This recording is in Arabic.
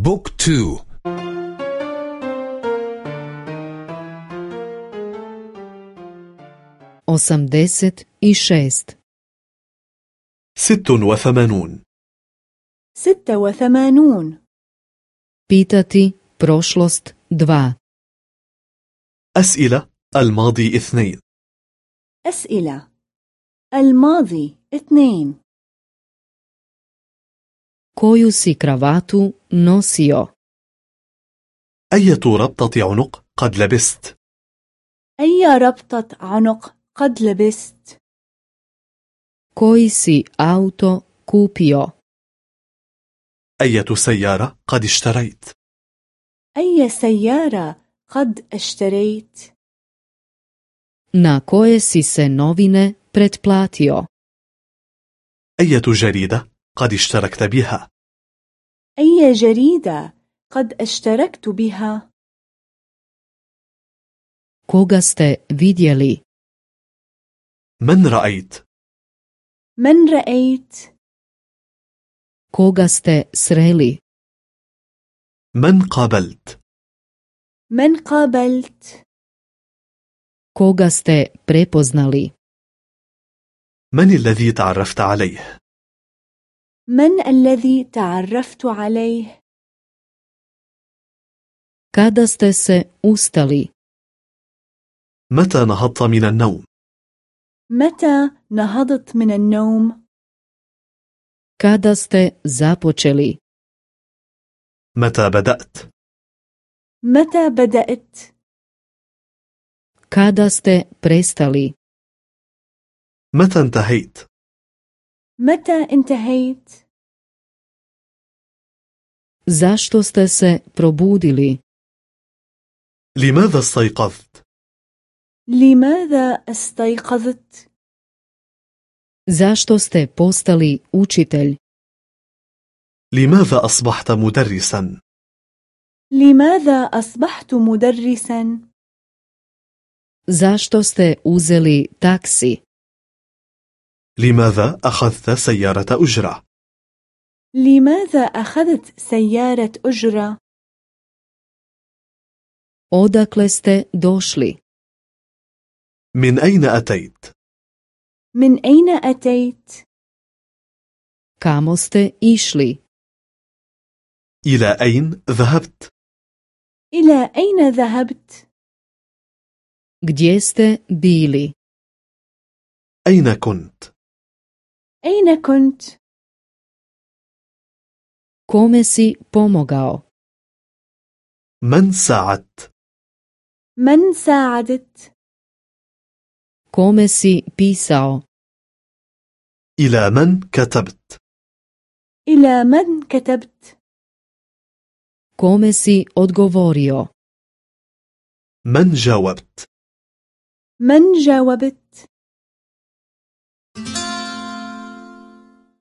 book two. i šest ست وثمانون. ستة وثمانون. pitati prošlost dva أسئلة الماضي اثنين. أسئلة الماضي اثنين. Koju si kravatu nosio. أية ربطة عنق قد لبست؟ أي ربطة عنق قد لبست؟ Koji si auto kupio? أية سيارة قد اشتريت؟ أي سيارة قد اشتريت؟ Na koje si se novine pretplatio? أية جريدة قد اشتركت بها. أي جريدة قد اشتركت بها؟ Koga ste vidjeli? من رأيت؟ من رأيت؟ Koga ste sreli? من قابلت؟ من قابلت؟ Koga ste prepoznali? من الذي تعرفت عليه؟ من الذي تعرفت عليه؟ Kada ste se ustali? متى نهضت من النوم؟ متى نهضت من النوم؟ Kada ste započeli? متى بدأت؟ متى بدأت؟ Kada ste prestali? متى انتهيت؟ متى انتهيت؟ Zašto ste se probudili? لماذا استيقظت؟ لماذا استيقظت؟ Zašto ste postali učitelj? لماذا أصبحت مدرسا؟ لماذا أصبحت مدرسا؟ Zašto ste uzeli taksi? لماذا أخذت سيارة أجرة؟ لماذا أخذت سيارة أجرة؟ Odakle ste došli? من أين أتيت؟ من أين أتيت؟ Kamo ste išli? إلى أين ذهبت؟ إلى أين ذهبت؟ Gdje ste bili? أين كنت؟ أين كنت؟ kome si pomogao من ساعدت؟ من ساعدت؟ kome si pisao إلى من كتبت؟ إلى من كتبت؟ kome si odgovorio من جاوبت؟ من جاوبت؟